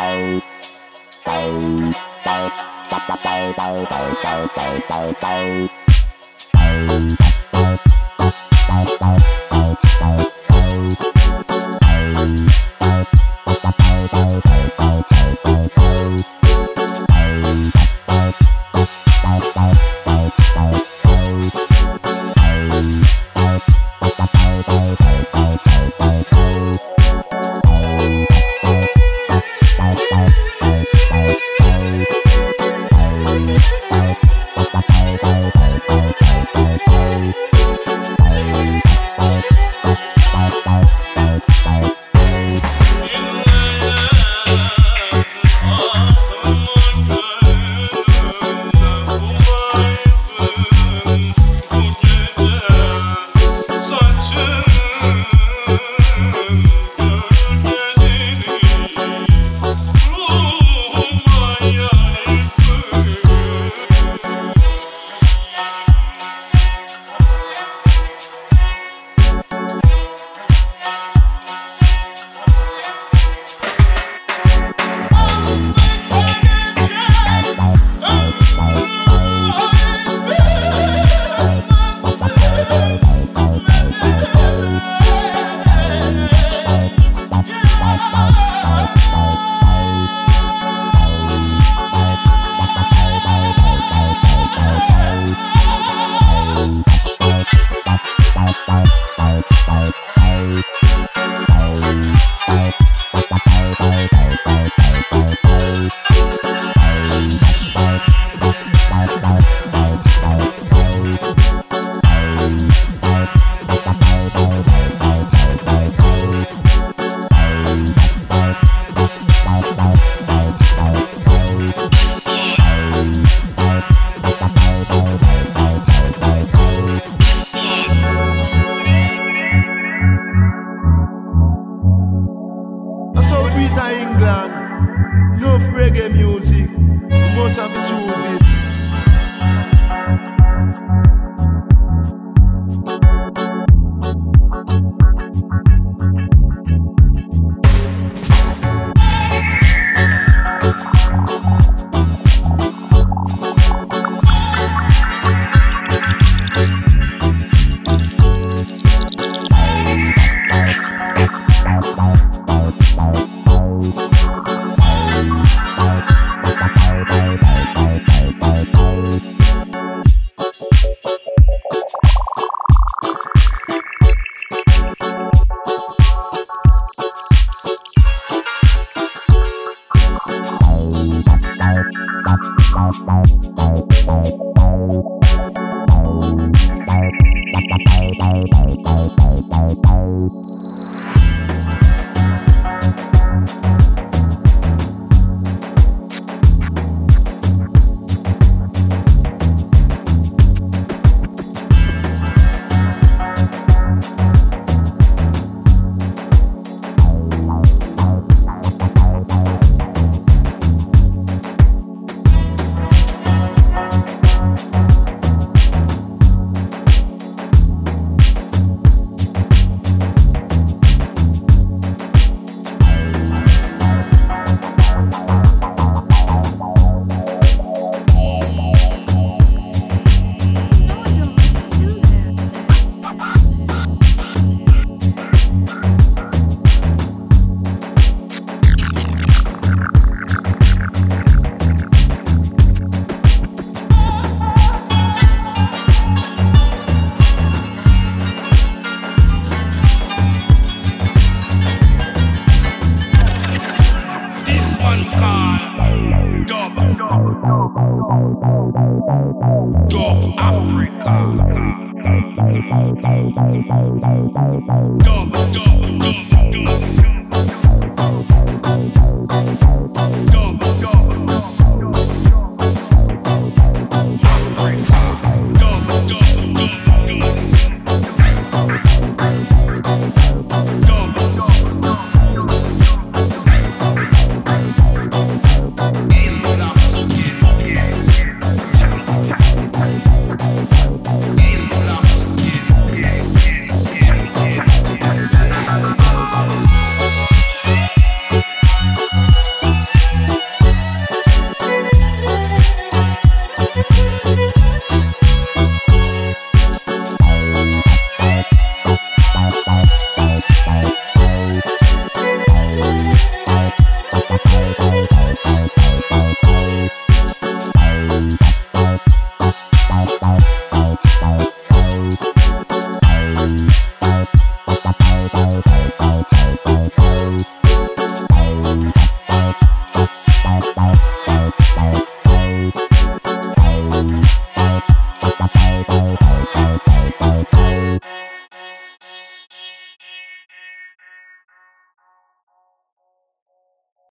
Bye. England, no reggae music. You must have chosen. Bye. one call. Dub. Dub Africa. Dub, dub.